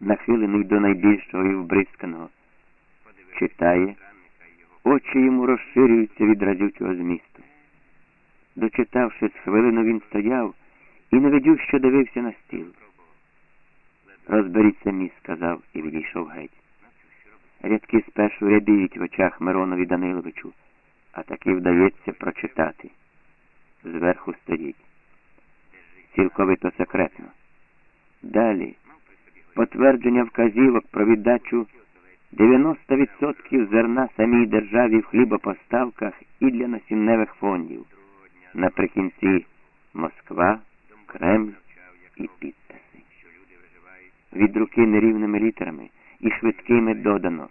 нахилений до найбільшого і вбризканого. Читає, очі йому розширюються від разючого змісту. Дочитавши з хвилину, він стояв і невидюще дивився на стіл. Розберіть самі, сказав і відійшов геть. Рядки спершу рябіють в очах Миронові Даниловичу, а таки вдається прочитати. Зверху стоїть. Цілковито секретно. Далі потвердження вказівок про віддачу 90% зерна самій державі в хлібопоставках і для насінневих фондів. Наприкінці Москва, Кремль і підписи. Від руки нерівними літерами і швидкими додано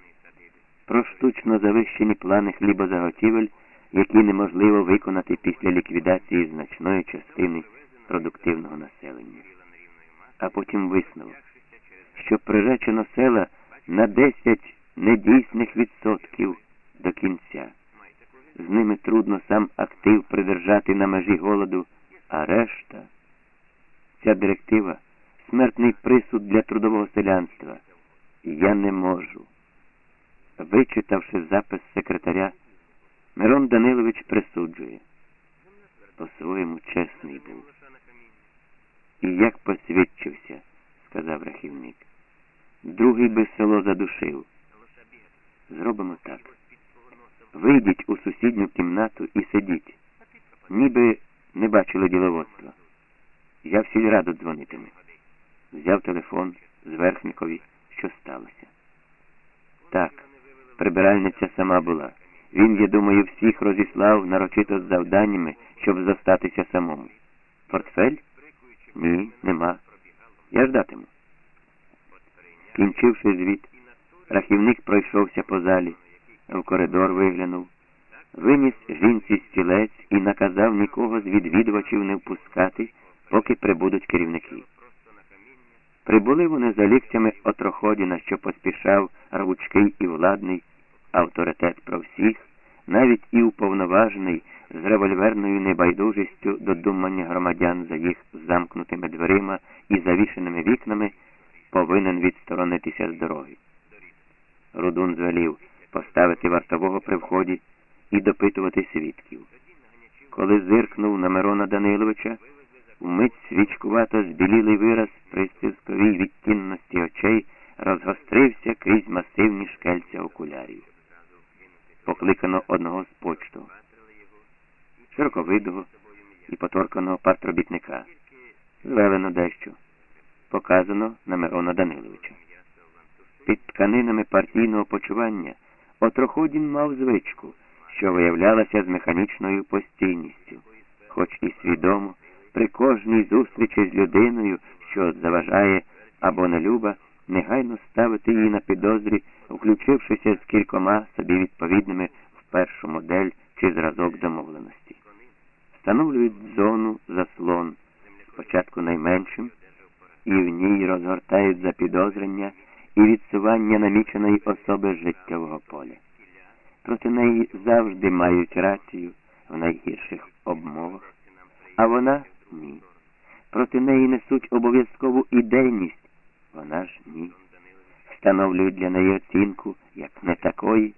про штучно завищені плани хлібозаготівель, які неможливо виконати після ліквідації значної частини продуктивного населення. А потім висновок, що приречено села на 10 недійсних відсотків до кінця. З ними трудно сам актив придержати на межі голоду, а решта ця директива смертний присуд для трудового селянства. Я не можу. Вичитавши запис секретаря, Мирон Данилович присуджує. По-своєму чесний був. І як посвідчився, сказав рахівник. Другий би село задушив. Зробимо так. Вийдіть у сусідню кімнату і сидіть, ніби не бачили діловодства. Я в сільраду дзвонитиму. Взяв телефон з Верхнікові, що сталося. Так, прибиральниця сама була. Він, я думаю, всіх розіслав нарочито з завданнями, щоб зостатися самому. Портфель? Ні, нема. Я ждатиму. Кінчивши звіт, рахівник пройшовся по залі, в коридор виглянув, виніс жінці стілець і наказав нікого з відвідувачів не впускати, поки прибудуть керівники. Прибули вони за ліктями отроходіна, що поспішав рвучкий і владний авторитет про всіх, навіть і уповноважений з револьверною небайдужістю до думання громадян за їх замкнутими дверима і завішеними вікнами, повинен відсторонитися з дороги. Рудун звелів поставити вартового при вході і допитувати свідків. Коли зиркнув на Мирона Даниловича, Вмить свічкувато збілілий вираз при співськовій відтінності очей розгострився крізь масивні шкельця окулярів. Покликано одного з почту, широковидого і поторканого партробітника. Звелено дещо. Показано на Мирона Даниловича. Під тканинами партійного почування Отроходін мав звичку, що виявлялася з механічною постійністю, хоч і свідомо при кожній зустрічі з людиною, що заважає або не люба, негайно ставити її на підозрі, включившися з кількома собі відповідними в першу модель чи зразок домовленості. Встановлюють зону заслон, спочатку найменшим, і в ній розгортають запідозрення і відсування наміченої особи життєвого поля. Проти неї завжди мають рацію в найгірших обмовах, а вона ні. Проти неї несуть обов'язкову ідейність, вона ж ні. Встановлюють для неї оцінку, як не такої,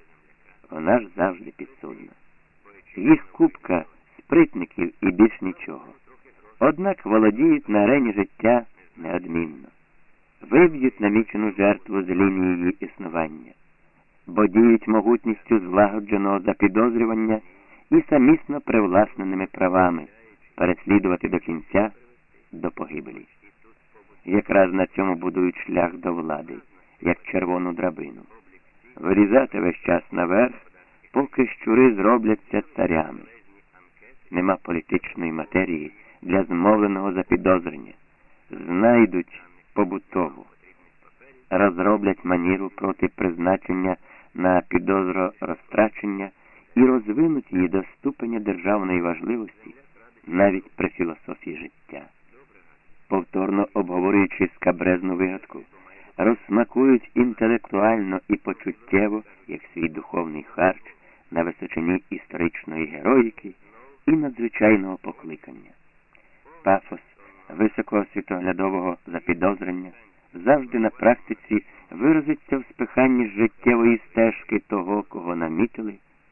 вона ж завжди підсудна. Їх купка спритників і більш нічого. Однак володіють на арені життя неодмінно, виб'ють намічену жертву з лінії її існування, бо діють могутністю злагодженого запідозрювання і самісно привласненими правами переслідувати до кінця до погибелі. Якраз на цьому будують шлях до влади, як червону драбину. Вирізати весь час наверх, поки щури зробляться царями. Нема політичної матерії для змовленого запідозрення. Знайдуть побутову, розроблять маніру проти призначення на підозро розтрачення і розвинуть її до ступеня державної важливості навіть при філософії життя. Повторно обговорюючи скабрезну вигадку, розсмакують інтелектуально і почуттєво, як свій духовний харч на височині історичної героїки і надзвичайного покликання. Пафос високого світоглядового запідозрення завжди на практиці виразиться в спиханні життєвої стежки того, кого намітили